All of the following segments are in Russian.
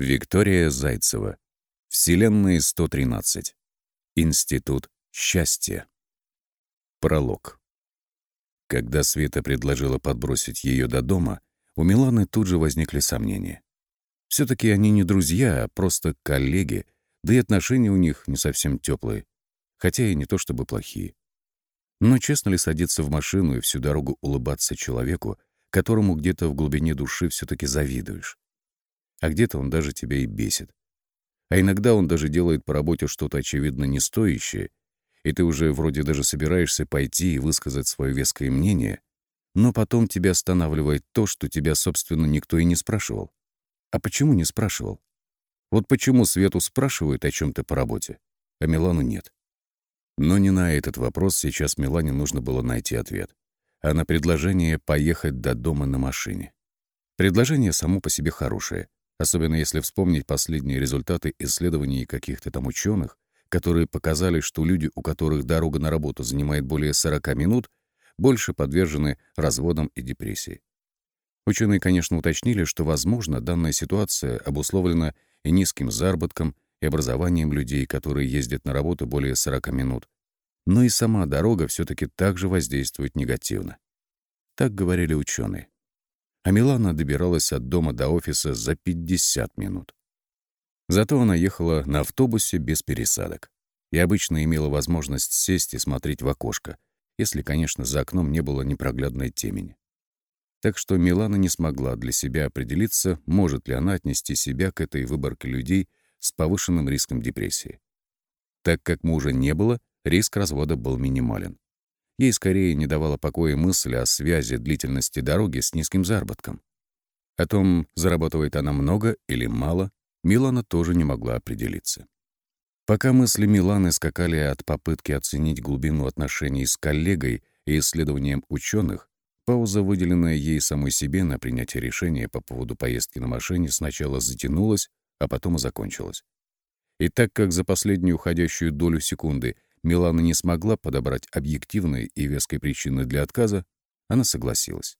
Виктория Зайцева. Вселенная 113. Институт счастья. Пролог. Когда Света предложила подбросить ее до дома, у Миланы тут же возникли сомнения. все таки они не друзья, а просто коллеги, да и отношения у них не совсем теплые, хотя и не то чтобы плохие. Но честно ли садиться в машину и всю дорогу улыбаться человеку, которому где-то в глубине души все таки завидуешь? А где-то он даже тебя и бесит. А иногда он даже делает по работе что-то очевидно не стоящее, и ты уже вроде даже собираешься пойти и высказать свое веское мнение, но потом тебя останавливает то, что тебя, собственно, никто и не спрашивал. А почему не спрашивал? Вот почему Свету спрашивают о чем то по работе, а Милану нет. Но не на этот вопрос сейчас Милане нужно было найти ответ, а на предложение поехать до дома на машине. Предложение само по себе хорошее — Особенно если вспомнить последние результаты исследований каких-то там ученых, которые показали, что люди, у которых дорога на работу занимает более 40 минут, больше подвержены разводам и депрессии. Ученые, конечно, уточнили, что, возможно, данная ситуация обусловлена и низким заработком, и образованием людей, которые ездят на работу более 40 минут. Но и сама дорога все таки также воздействует негативно. Так говорили ученые а Милана добиралась от дома до офиса за 50 минут. Зато она ехала на автобусе без пересадок и обычно имела возможность сесть и смотреть в окошко, если, конечно, за окном не было непроглядной темени. Так что Милана не смогла для себя определиться, может ли она отнести себя к этой выборке людей с повышенным риском депрессии. Так как мужа не было, риск развода был минимален. Ей скорее не давала покоя мысль о связи длительности дороги с низким заработком. О том, зарабатывает она много или мало, Милана тоже не могла определиться. Пока мысли Миланы скакали от попытки оценить глубину отношений с коллегой и исследованием ученых, пауза, выделенная ей самой себе на принятие решения по поводу поездки на машине, сначала затянулась, а потом и закончилась. И так как за последнюю уходящую долю секунды Милана не смогла подобрать объективной и веской причины для отказа, она согласилась.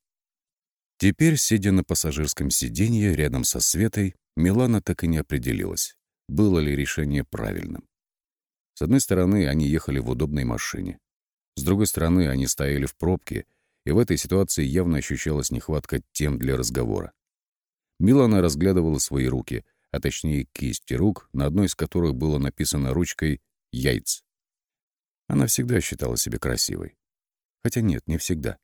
Теперь, сидя на пассажирском сиденье рядом со Светой, Милана так и не определилась, было ли решение правильным. С одной стороны, они ехали в удобной машине. С другой стороны, они стояли в пробке, и в этой ситуации явно ощущалась нехватка тем для разговора. Милана разглядывала свои руки, а точнее кисти рук, на одной из которых было написано ручкой «Яйц». Она всегда считала себя красивой. Хотя нет, не всегда.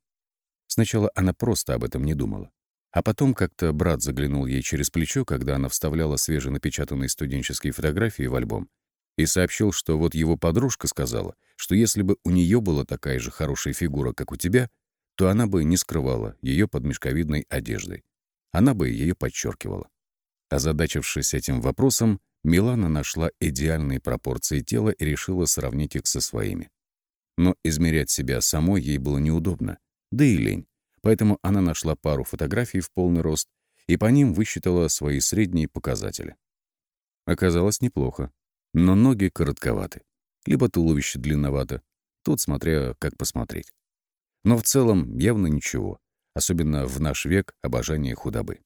Сначала она просто об этом не думала. А потом как-то брат заглянул ей через плечо, когда она вставляла свеженапечатанные студенческие фотографии в альбом, и сообщил, что вот его подружка сказала, что если бы у нее была такая же хорошая фигура, как у тебя, то она бы не скрывала ее под мешковидной одеждой. Она бы ее подчеркивала. Озадачившись этим вопросом, Милана нашла идеальные пропорции тела и решила сравнить их со своими. Но измерять себя самой ей было неудобно, да и лень. Поэтому она нашла пару фотографий в полный рост и по ним высчитала свои средние показатели. Оказалось неплохо, но ноги коротковаты, либо туловище длинновато, тут смотря как посмотреть. Но в целом явно ничего, особенно в наш век обожания худобы.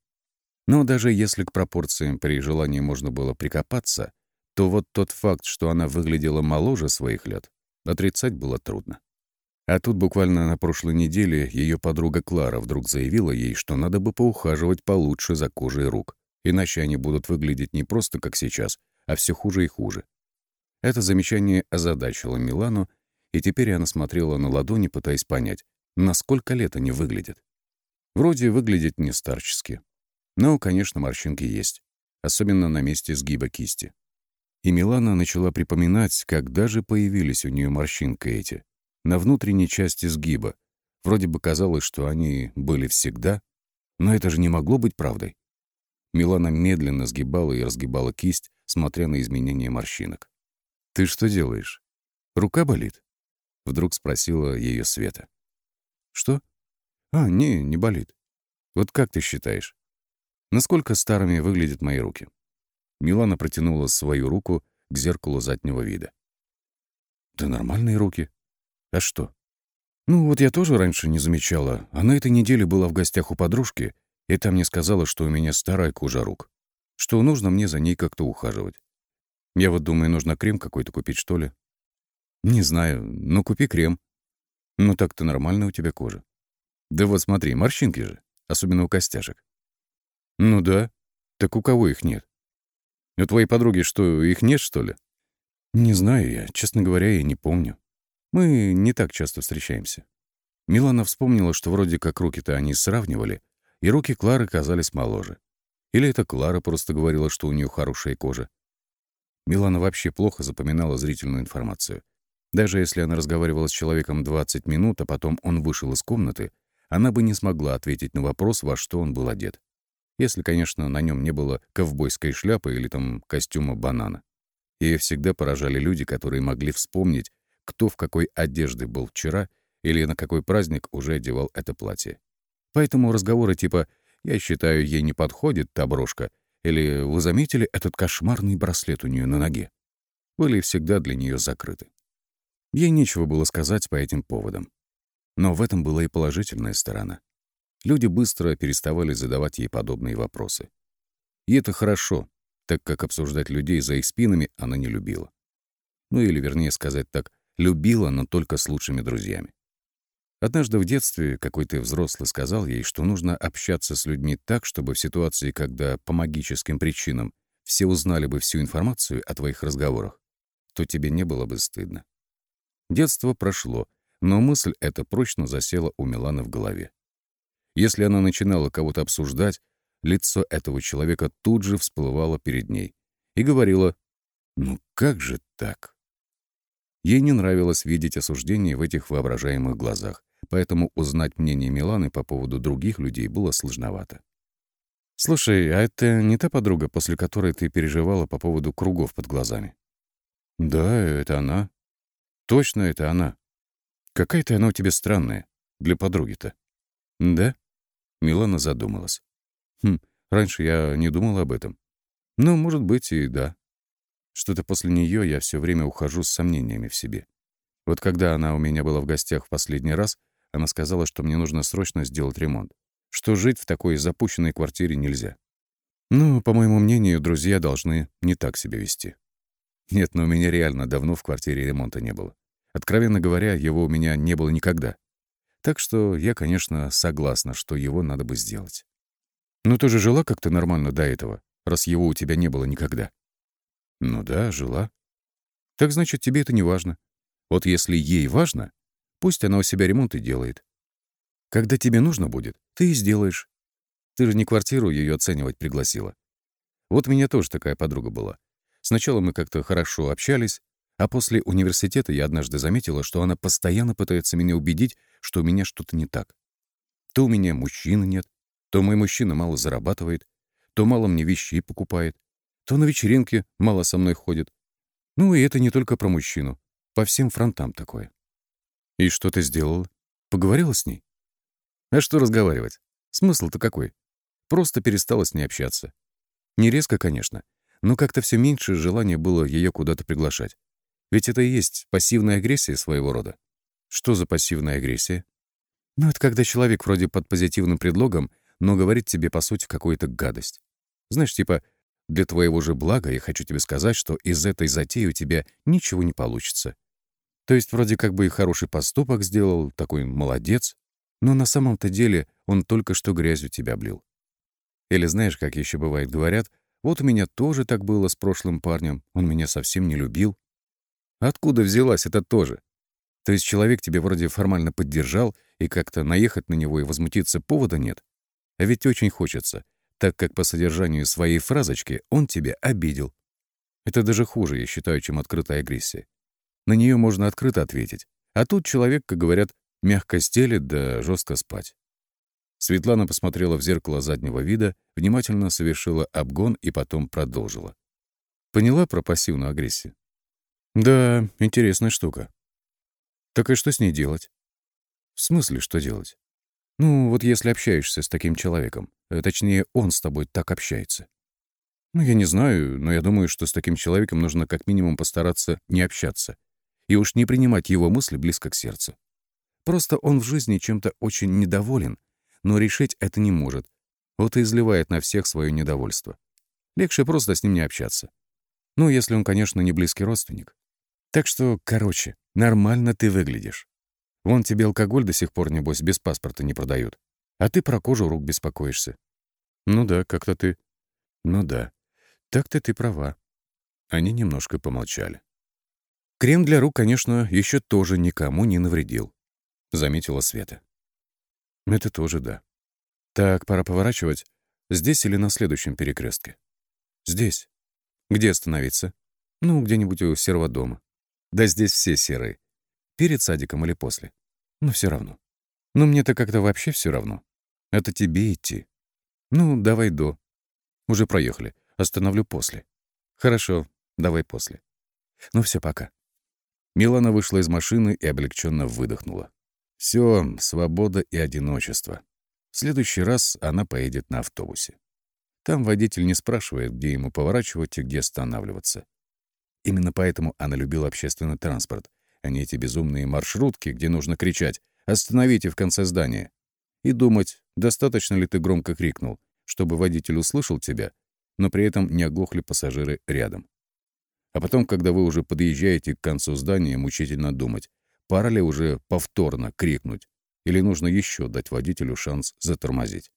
Но даже если к пропорциям при желании можно было прикопаться, то вот тот факт, что она выглядела моложе своих лет, отрицать было трудно. А тут буквально на прошлой неделе ее подруга Клара вдруг заявила ей, что надо бы поухаживать получше за кожей рук, иначе они будут выглядеть не просто как сейчас, а все хуже и хуже. Это замечание озадачило Милану, и теперь она смотрела на ладони, пытаясь понять, насколько лет они выглядят. Вроде выглядит не старчески, но, конечно, морщинки есть, особенно на месте сгиба кисти. И Милана начала припоминать, когда же появились у нее морщинки эти, на внутренней части сгиба. Вроде бы казалось, что они были всегда, но это же не могло быть правдой. Милана медленно сгибала и разгибала кисть, смотря на изменения морщинок. «Ты что делаешь? Рука болит?» Вдруг спросила ее Света. «Что? А, не, не болит. Вот как ты считаешь, Насколько старыми выглядят мои руки? Милана протянула свою руку к зеркалу заднего вида. Да нормальные руки. А что? Ну, вот я тоже раньше не замечала, а на этой неделе была в гостях у подружки, и там мне сказала, что у меня старая кожа рук. что нужно мне за ней как-то ухаживать. Я вот думаю, нужно крем какой-то купить, что ли. Не знаю, ну купи крем. Ну так-то нормально у тебя кожа. Да вот смотри, морщинки же, особенно у костяшек. Ну да, так у кого их нет? У твоей подруги что, их нет, что ли? Не знаю я, честно говоря, я не помню. Мы не так часто встречаемся. Милана вспомнила, что вроде как руки-то они сравнивали, и руки Клары казались моложе. Или это Клара просто говорила, что у нее хорошая кожа. Милана вообще плохо запоминала зрительную информацию. Даже если она разговаривала с человеком 20 минут, а потом он вышел из комнаты, она бы не смогла ответить на вопрос, во что он был одет. Если, конечно, на нем не было ковбойской шляпы или там костюма банана. Ее всегда поражали люди, которые могли вспомнить, кто в какой одежде был вчера или на какой праздник уже одевал это платье. Поэтому разговоры типа «я считаю, ей не подходит та брошка» или «вы заметили этот кошмарный браслет у нее на ноге?» были всегда для нее закрыты. Ей нечего было сказать по этим поводам. Но в этом была и положительная сторона. Люди быстро переставали задавать ей подобные вопросы. И это хорошо, так как обсуждать людей за их спинами она не любила. Ну или, вернее сказать так, любила, но только с лучшими друзьями. Однажды в детстве какой-то взрослый сказал ей, что нужно общаться с людьми так, чтобы в ситуации, когда по магическим причинам все узнали бы всю информацию о твоих разговорах, то тебе не было бы стыдно. Детство прошло, но мысль эта прочно засела у Миланы в голове. Если она начинала кого-то обсуждать, лицо этого человека тут же всплывало перед ней и говорила «Ну как же так?». Ей не нравилось видеть осуждение в этих воображаемых глазах, поэтому узнать мнение Миланы по поводу других людей было сложновато. «Слушай, а это не та подруга, после которой ты переживала по поводу кругов под глазами?» «Да, это она. Точно это она. Какая-то она у тебя странная, для подруги-то». «Да?» Милана задумалась. «Хм, раньше я не думала об этом. Ну, может быть, и да. Что-то после нее я все время ухожу с сомнениями в себе. Вот когда она у меня была в гостях в последний раз, она сказала, что мне нужно срочно сделать ремонт, что жить в такой запущенной квартире нельзя. Ну, по моему мнению, друзья должны не так себя вести. Нет, но у меня реально давно в квартире ремонта не было. Откровенно говоря, его у меня не было никогда. Так что я, конечно, согласна, что его надо бы сделать. Но ты же жила как-то нормально до этого, раз его у тебя не было никогда. Ну да, жила. Так значит, тебе это не важно. Вот если ей важно, Пусть она у себя ремонт и делает. Когда тебе нужно будет, ты и сделаешь. Ты же не квартиру ее оценивать пригласила. Вот у меня тоже такая подруга была. Сначала мы как-то хорошо общались, а после университета я однажды заметила, что она постоянно пытается меня убедить, что у меня что-то не так. То у меня мужчины нет, то мой мужчина мало зарабатывает, то мало мне вещей покупает, то на вечеринке мало со мной ходит. Ну и это не только про мужчину. По всем фронтам такое. «И что ты сделала? Поговорила с ней?» «А что разговаривать? Смысл-то какой? Просто перестала с ней общаться. Не резко, конечно, но как-то все меньше желания было ее куда-то приглашать. Ведь это и есть пассивная агрессия своего рода. Что за пассивная агрессия? Ну, это когда человек вроде под позитивным предлогом, но говорит тебе, по сути, какую-то гадость. Знаешь, типа, для твоего же блага я хочу тебе сказать, что из этой затеи у тебя ничего не получится. То есть вроде как бы и хороший поступок сделал, такой молодец, но на самом-то деле он только что грязью тебя облил. Или знаешь, как еще бывает говорят, вот у меня тоже так было с прошлым парнем, он меня совсем не любил. Откуда взялась это тоже? То есть человек тебе вроде формально поддержал, и как-то наехать на него и возмутиться повода нет? А ведь очень хочется, так как по содержанию своей фразочки он тебя обидел. Это даже хуже, я считаю, чем открытая агрессия. На нее можно открыто ответить. А тут человек, как говорят, мягко стелет да жестко спать. Светлана посмотрела в зеркало заднего вида, внимательно совершила обгон и потом продолжила. Поняла про пассивную агрессию? Да, интересная штука. Так и что с ней делать? В смысле, что делать? Ну, вот если общаешься с таким человеком, э, точнее, он с тобой так общается. Ну, я не знаю, но я думаю, что с таким человеком нужно как минимум постараться не общаться и уж не принимать его мысли близко к сердцу. Просто он в жизни чем-то очень недоволен, но решить это не может, вот и изливает на всех свое недовольство. Легче просто с ним не общаться. Ну, если он, конечно, не близкий родственник. Так что, короче, нормально ты выглядишь. Вон тебе алкоголь до сих пор, небось, без паспорта не продают. А ты про кожу рук беспокоишься. Ну да, как-то ты... Ну да, так-то ты права. Они немножко помолчали. Крем для рук, конечно, еще тоже никому не навредил, заметила Света. Это тоже да. Так, пора поворачивать. Здесь или на следующем перекрестке? Здесь. Где остановиться? Ну, где-нибудь у серого дома. Да здесь все серые. Перед садиком или после. Ну, все равно. Ну, мне-то как-то вообще все равно. Это тебе идти. Ну, давай до. Уже проехали. Остановлю после. Хорошо, давай после. Ну все, пока. Милана вышла из машины и облегченно выдохнула. Все, свобода и одиночество. В следующий раз она поедет на автобусе. Там водитель не спрашивает, где ему поворачивать и где останавливаться. Именно поэтому она любила общественный транспорт, а не эти безумные маршрутки, где нужно кричать «Остановите в конце здания!» и думать, достаточно ли ты громко крикнул, чтобы водитель услышал тебя, но при этом не оглохли пассажиры рядом. А потом, когда вы уже подъезжаете к концу здания, мучительно думать, пора ли уже повторно крикнуть, или нужно еще дать водителю шанс затормозить.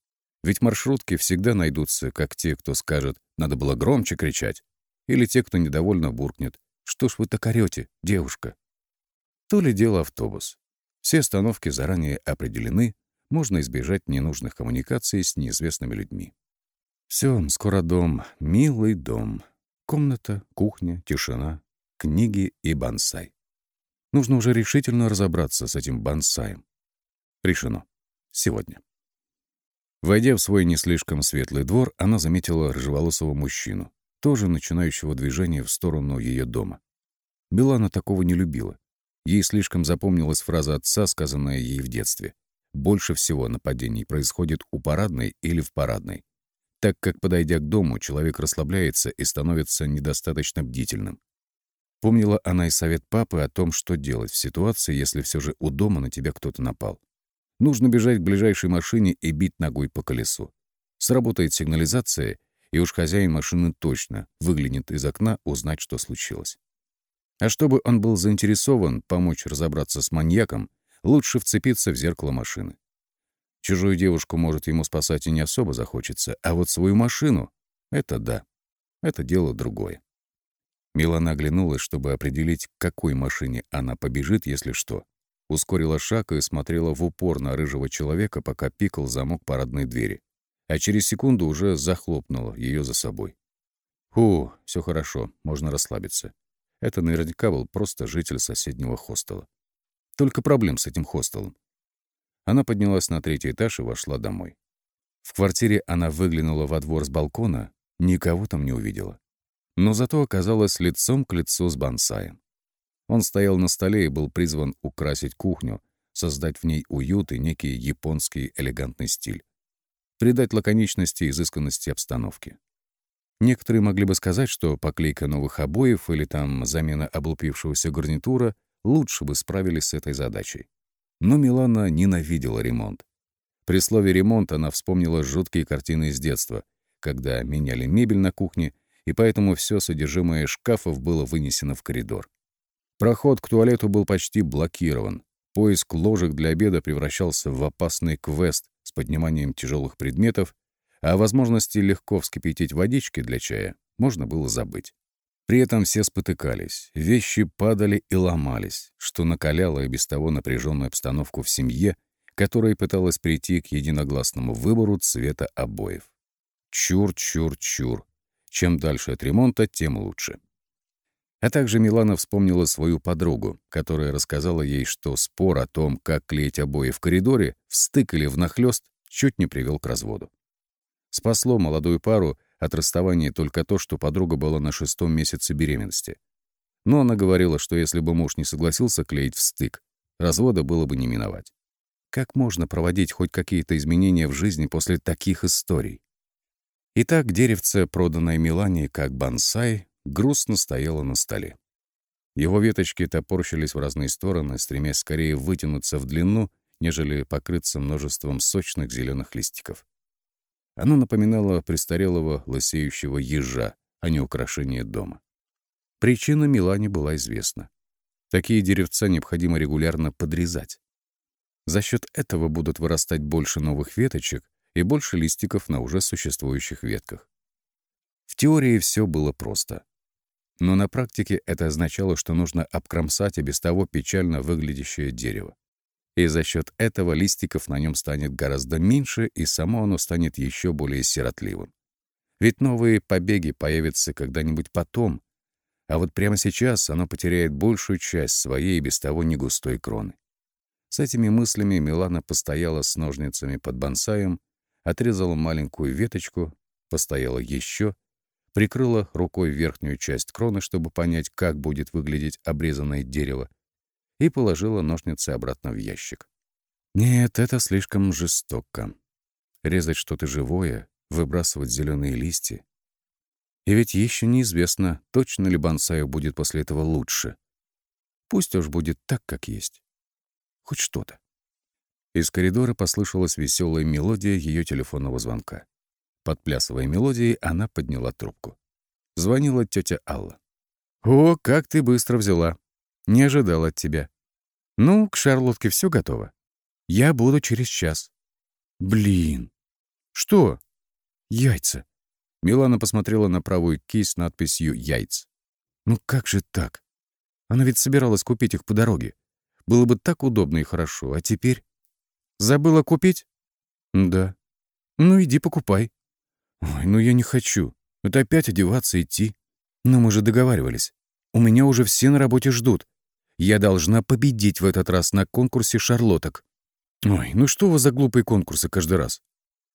Ведь маршрутки всегда найдутся, как те, кто скажет «надо было громче кричать», или те, кто недовольно буркнет «что ж вы так орете, девушка?». То ли дело автобус. Все остановки заранее определены, можно избежать ненужных коммуникаций с неизвестными людьми. Все, скоро дом, милый дом. Комната, кухня, тишина, книги и бонсай. Нужно уже решительно разобраться с этим бонсаем. Решено. Сегодня. Войдя в свой не слишком светлый двор, она заметила рыжеволосого мужчину, тоже начинающего движение в сторону ее дома. Белана такого не любила. Ей слишком запомнилась фраза отца, сказанная ей в детстве. Больше всего нападений происходит у парадной или в парадной, так как, подойдя к дому, человек расслабляется и становится недостаточно бдительным. Помнила она и совет папы о том, что делать в ситуации, если все же у дома на тебя кто-то напал. Нужно бежать к ближайшей машине и бить ногой по колесу. Сработает сигнализация, и уж хозяин машины точно выглянет из окна узнать, что случилось. А чтобы он был заинтересован помочь разобраться с маньяком, лучше вцепиться в зеркало машины. Чужую девушку, может, ему спасать и не особо захочется, а вот свою машину — это да. Это дело другое. Милана оглянулась, чтобы определить, к какой машине она побежит, если что. Ускорила шаг и смотрела в упор на рыжего человека, пока пикал замок парадной двери. А через секунду уже захлопнула ее за собой. Фу, все хорошо, можно расслабиться. Это наверняка был просто житель соседнего хостела. Только проблем с этим хостелом. Она поднялась на третий этаж и вошла домой. В квартире она выглянула во двор с балкона, никого там не увидела. Но зато оказалась лицом к лицу с бонсаем. Он стоял на столе и был призван украсить кухню, создать в ней уют и некий японский элегантный стиль. Придать лаконичности и изысканности обстановки. Некоторые могли бы сказать, что поклейка новых обоев или там замена облупившегося гарнитура лучше бы справились с этой задачей. Но Милана ненавидела ремонт. При слове «ремонт» она вспомнила жуткие картины из детства, когда меняли мебель на кухне, и поэтому все содержимое шкафов было вынесено в коридор. Проход к туалету был почти блокирован. Поиск ложек для обеда превращался в опасный квест с подниманием тяжелых предметов, а о возможности легко вскипятить водички для чая можно было забыть. При этом все спотыкались, вещи падали и ломались, что накаляло и без того напряженную обстановку в семье, которая пыталась прийти к единогласному выбору цвета обоев. Чур, чур, чур. Чем дальше от ремонта, тем лучше. А также Милана вспомнила свою подругу, которая рассказала ей, что спор о том, как клеить обои в коридоре, встык или внахлёст, чуть не привел к разводу. Спасло молодую пару от расставания только то, что подруга была на шестом месяце беременности. Но она говорила, что если бы муж не согласился клеить в стык, развода было бы не миновать. Как можно проводить хоть какие-то изменения в жизни после таких историй? Итак, деревце, проданное Милане как бонсай, грустно стояло на столе. Его веточки топорщились в разные стороны, стремясь скорее вытянуться в длину, нежели покрыться множеством сочных зеленых листиков. Оно напоминало престарелого лысеющего ежа, а не украшение дома. Причина Милане была известна. Такие деревца необходимо регулярно подрезать. За счет этого будут вырастать больше новых веточек и больше листиков на уже существующих ветках. В теории все было просто. Но на практике это означало, что нужно обкромсать и без того печально выглядящее дерево. И за счет этого листиков на нем станет гораздо меньше, и само оно станет еще более сиротливым. Ведь новые побеги появятся когда-нибудь потом, а вот прямо сейчас оно потеряет большую часть своей без того негустой кроны. С этими мыслями Милана постояла с ножницами под бонсаем, отрезала маленькую веточку, постояла еще, прикрыла рукой верхнюю часть кроны, чтобы понять, как будет выглядеть обрезанное дерево, и положила ножницы обратно в ящик. Нет, это слишком жестоко. Резать что-то живое, выбрасывать зеленые листья. И ведь еще неизвестно, точно ли бонсаю будет после этого лучше. Пусть уж будет так, как есть. Хоть что-то. Из коридора послышалась веселая мелодия ее телефонного звонка. Подплясывая мелодией, она подняла трубку. Звонила тетя Алла. «О, как ты быстро взяла! Не ожидал от тебя. Ну, к Шарлотке все готово. Я буду через час. Блин. Что? Яйца. Милана посмотрела на правую кисть с надписью «Яйц». Ну как же так? Она ведь собиралась купить их по дороге. Было бы так удобно и хорошо, а теперь... Забыла купить? Да. Ну иди покупай. Ой, ну я не хочу. Это опять одеваться, идти. Но мы же договаривались. У меня уже все на работе ждут. Я должна победить в этот раз на конкурсе шарлоток. Ой, ну что у вас за глупые конкурсы каждый раз?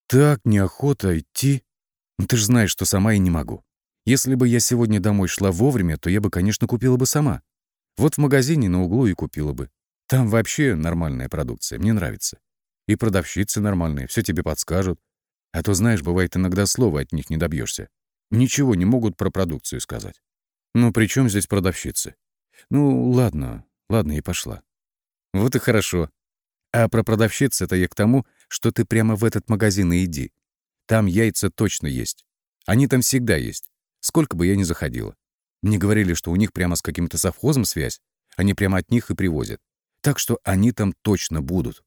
Так неохота идти. Ну, ты же знаешь, что сама и не могу. Если бы я сегодня домой шла вовремя, то я бы, конечно, купила бы сама. Вот в магазине на углу и купила бы. Там вообще нормальная продукция, мне нравится. И продавщицы нормальные, все тебе подскажут. А то, знаешь, бывает иногда слова от них не добьешься. Ничего не могут про продукцию сказать. Ну, при чем здесь продавщицы? Ну, ладно, ладно, и пошла. Вот и хорошо. А про продавщиц это я к тому, что ты прямо в этот магазин и иди. Там яйца точно есть. Они там всегда есть. Сколько бы я ни заходила. Мне говорили, что у них прямо с каким-то совхозом связь. Они прямо от них и привозят. Так что они там точно будут.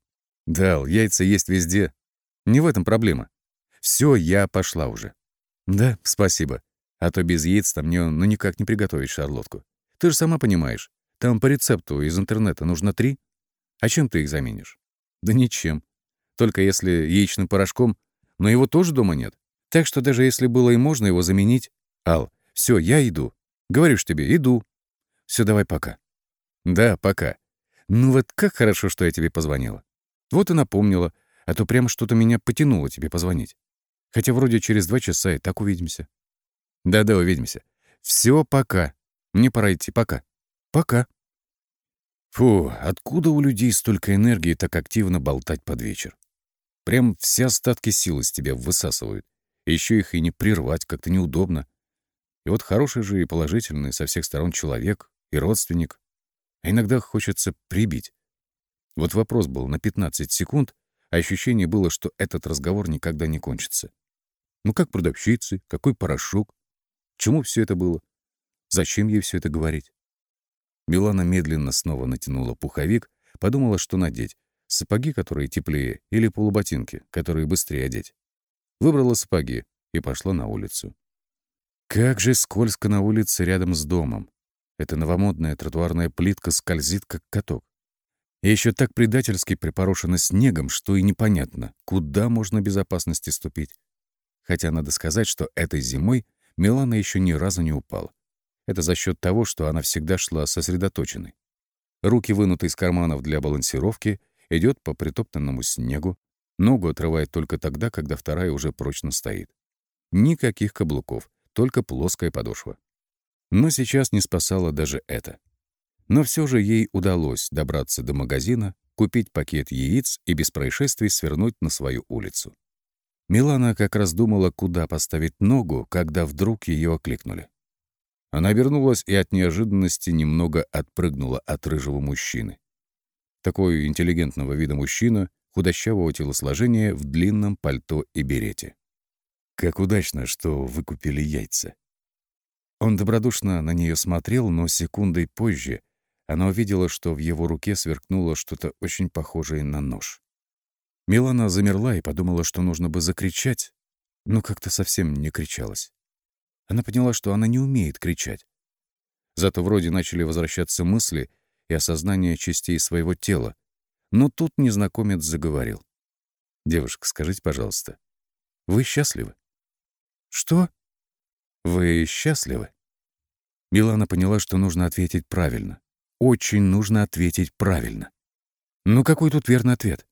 Дал, яйца есть везде. Не в этом проблема. Все, я пошла уже. Да, спасибо. А то без яиц там мне ну никак не приготовить шарлотку. Ты же сама понимаешь, там по рецепту из интернета нужно три. А чем ты их заменишь? Да ничем. Только если яичным порошком, но его тоже дома нет. Так что даже если было и можно его заменить... Ал, все, я иду. Говорю ж тебе, иду. Все, давай пока. Да, пока. Ну вот как хорошо, что я тебе позвонила. Вот и напомнила, а то прямо что-то меня потянуло тебе позвонить. Хотя вроде через два часа и так увидимся. Да-да, увидимся. Все, пока. Мне пора идти. Пока. Пока. Фу, откуда у людей столько энергии так активно болтать под вечер? Прям все остатки сил из тебя высасывают. Еще их и не прервать как-то неудобно. И вот хороший же и положительный со всех сторон человек и родственник. А иногда хочется прибить. Вот вопрос был на 15 секунд, а ощущение было, что этот разговор никогда не кончится. Ну как продавщицы, какой порошок? Чему все это было? Зачем ей все это говорить? Милана медленно снова натянула пуховик, подумала, что надеть. Сапоги, которые теплее, или полуботинки, которые быстрее одеть. Выбрала сапоги и пошла на улицу. Как же скользко на улице рядом с домом. Эта новомодная тротуарная плитка скользит, как каток. И еще так предательски припорошена снегом, что и непонятно, куда можно безопасности ступить. Хотя надо сказать, что этой зимой Милана еще ни разу не упала. Это за счет того, что она всегда шла сосредоточенной. Руки вынуты из карманов для балансировки, идет по притоптанному снегу, ногу отрывает только тогда, когда вторая уже прочно стоит. Никаких каблуков, только плоская подошва. Но сейчас не спасало даже это. Но все же ей удалось добраться до магазина, купить пакет яиц и без происшествий свернуть на свою улицу. Милана как раз думала, куда поставить ногу, когда вдруг ее окликнули. Она обернулась и от неожиданности немного отпрыгнула от рыжего мужчины. Такой интеллигентного вида мужчина, худощавого телосложения в длинном пальто и берете. Как удачно, что вы купили яйца. Он добродушно на нее смотрел, но секундой позже она увидела, что в его руке сверкнуло что-то очень похожее на нож. Милана замерла и подумала, что нужно бы закричать, но как-то совсем не кричалась. Она поняла, что она не умеет кричать. Зато вроде начали возвращаться мысли и осознание частей своего тела. Но тут незнакомец заговорил. «Девушка, скажите, пожалуйста, вы счастливы?» «Что?» «Вы счастливы?» Милана поняла, что нужно ответить правильно. Очень нужно ответить правильно. Ну какой тут верный ответ?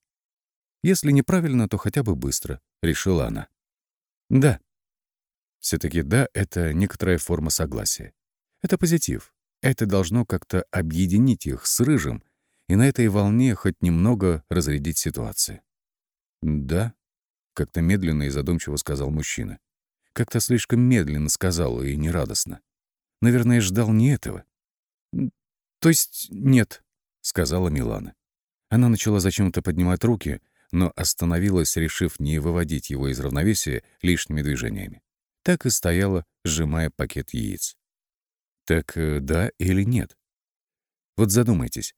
Если неправильно, то хотя бы быстро, решила она. Да. Все-таки да — это некоторая форма согласия. Это позитив. Это должно как-то объединить их с Рыжим и на этой волне хоть немного разрядить ситуацию. «Да», — как-то медленно и задумчиво сказал мужчина. Как-то слишком медленно сказал и нерадостно. Наверное, ждал не этого. «То есть нет», — сказала Милана. Она начала зачем-то поднимать руки, но остановилась, решив не выводить его из равновесия лишними движениями. Так и стояла, сжимая пакет яиц. Так э, да или нет? Вот задумайтесь,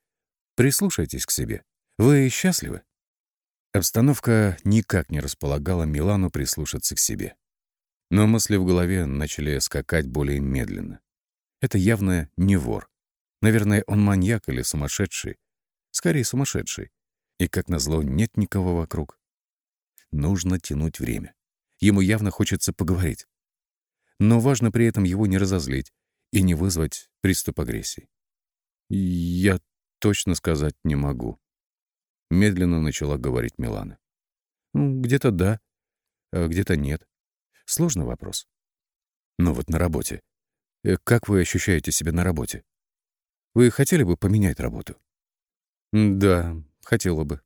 прислушайтесь к себе. Вы счастливы? Обстановка никак не располагала Милану прислушаться к себе. Но мысли в голове начали скакать более медленно. Это явно не вор. Наверное, он маньяк или сумасшедший. Скорее, сумасшедший. И, как назло, нет никого вокруг. Нужно тянуть время. Ему явно хочется поговорить. Но важно при этом его не разозлить и не вызвать приступ агрессии. «Я точно сказать не могу», — медленно начала говорить Милана. «Ну, «Где-то да, а где-то нет. Сложный вопрос. Но вот на работе. Э, как вы ощущаете себя на работе? Вы хотели бы поменять работу? Да, хотела бы.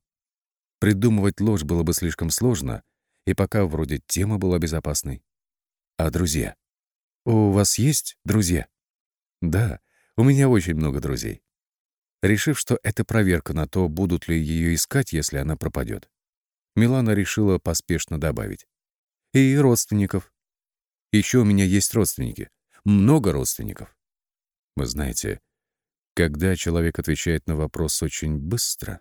Придумывать ложь было бы слишком сложно, и пока вроде тема была безопасной. А друзья? У вас есть друзья? Да, у меня очень много друзей. Решив, что это проверка на то, будут ли ее искать, если она пропадет, Милана решила поспешно добавить. И родственников. Еще у меня есть родственники. Много родственников. Вы знаете, когда человек отвечает на вопрос очень быстро,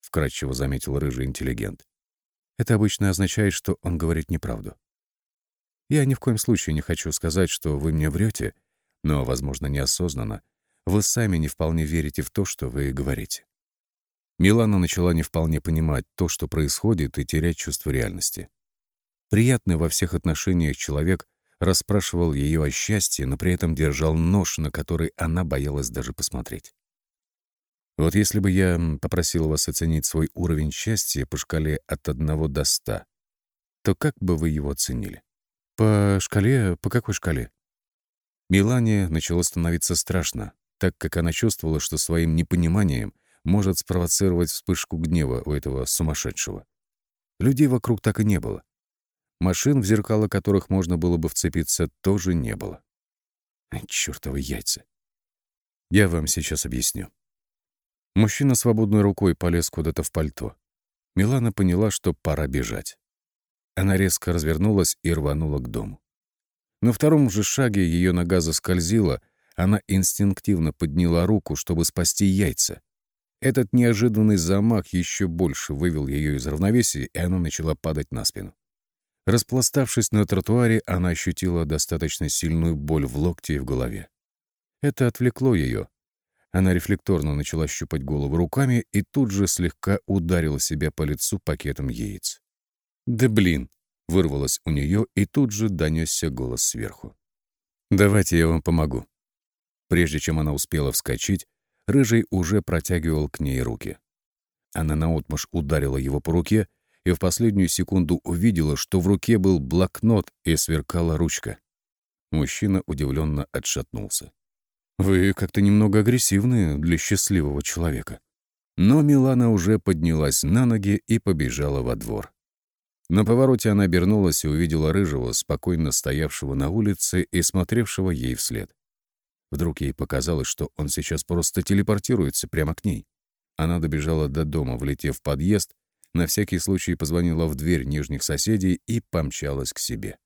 вкратчиво заметил рыжий интеллигент, это обычно означает, что он говорит неправду. Я ни в коем случае не хочу сказать, что вы мне врете, но, возможно, неосознанно, вы сами не вполне верите в то, что вы говорите. Милана начала не вполне понимать то, что происходит, и терять чувство реальности. Приятный во всех отношениях человек расспрашивал ее о счастье, но при этом держал нож, на который она боялась даже посмотреть. Вот если бы я попросил вас оценить свой уровень счастья по шкале от 1 до 100, то как бы вы его оценили? По шкале? По какой шкале? Милане начало становиться страшно, так как она чувствовала, что своим непониманием может спровоцировать вспышку гнева у этого сумасшедшего. Людей вокруг так и не было. Машин, в зеркало которых можно было бы вцепиться, тоже не было. Чёртовы яйца. Я вам сейчас объясню. Мужчина свободной рукой полез куда-то в пальто. Милана поняла, что пора бежать. Она резко развернулась и рванула к дому. На втором же шаге ее нога заскользила, она инстинктивно подняла руку, чтобы спасти яйца. Этот неожиданный замах еще больше вывел ее из равновесия, и она начала падать на спину. Распластавшись на тротуаре, она ощутила достаточно сильную боль в локте и в голове. Это отвлекло ее. Она рефлекторно начала щупать голову руками и тут же слегка ударила себя по лицу пакетом яиц. «Да блин!» — вырвалось у нее, и тут же донесся голос сверху. «Давайте я вам помогу». Прежде чем она успела вскочить, Рыжий уже протягивал к ней руки. Она наотмашь ударила его по руке — и в последнюю секунду увидела, что в руке был блокнот и сверкала ручка. Мужчина удивленно отшатнулся. «Вы как-то немного агрессивны для счастливого человека». Но Милана уже поднялась на ноги и побежала во двор. На повороте она обернулась и увидела Рыжего, спокойно стоявшего на улице и смотревшего ей вслед. Вдруг ей показалось, что он сейчас просто телепортируется прямо к ней. Она добежала до дома, влетев в подъезд, на всякий случай позвонила в дверь нижних соседей и помчалась к себе.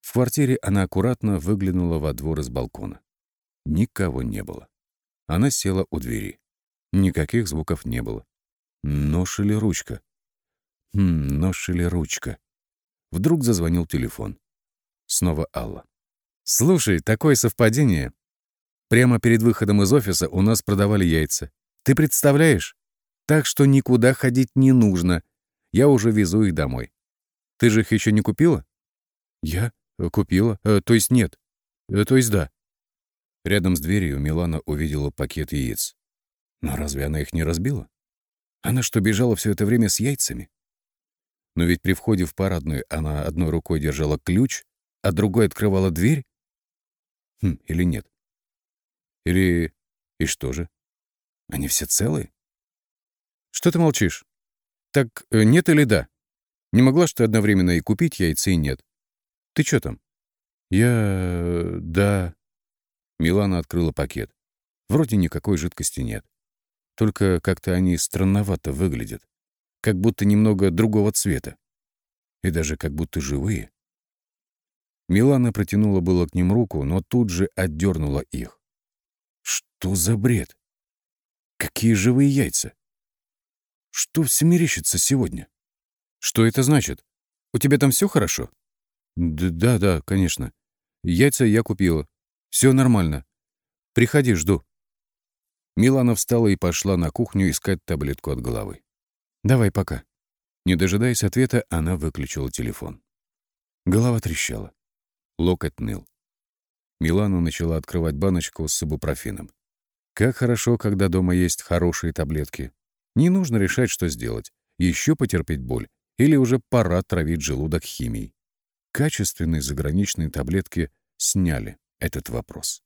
В квартире она аккуратно выглянула во двор из балкона. Никого не было. Она села у двери. Никаких звуков не было. Нож или ручка? Хм, нож или ручка? Вдруг зазвонил телефон. Снова Алла. «Слушай, такое совпадение. Прямо перед выходом из офиса у нас продавали яйца. Ты представляешь? Так что никуда ходить не нужно. Я уже везу их домой. Ты же их еще не купила?» «Я? Купила. Э, то есть нет. Э, то есть да». Рядом с дверью Милана увидела пакет яиц. Но разве она их не разбила? Она что, бежала все это время с яйцами? Но ведь при входе в парадную она одной рукой держала ключ, а другой открывала дверь? Хм, или нет? Или... И что же? Они все целые? Что ты молчишь? Так э, нет или да? Не могла что одновременно и купить яйца, и нет. Ты что там? Я... да... Милана открыла пакет. Вроде никакой жидкости нет. Только как-то они странновато выглядят. Как будто немного другого цвета. И даже как будто живые. Милана протянула было к ним руку, но тут же отдернула их. Что за бред? Какие живые яйца? Что все мерещится сегодня? Что это значит? У тебя там все хорошо? Да, да, конечно. Яйца я купила. Все нормально. Приходи, жду. Милана встала и пошла на кухню искать таблетку от головы. «Давай пока». Не дожидаясь ответа, она выключила телефон. Голова трещала. Локоть ныл. Милана начала открывать баночку с ибупрофеном. Как хорошо, когда дома есть хорошие таблетки. Не нужно решать, что сделать. Еще потерпеть боль. Или уже пора травить желудок химией. Качественные заграничные таблетки сняли этот вопрос.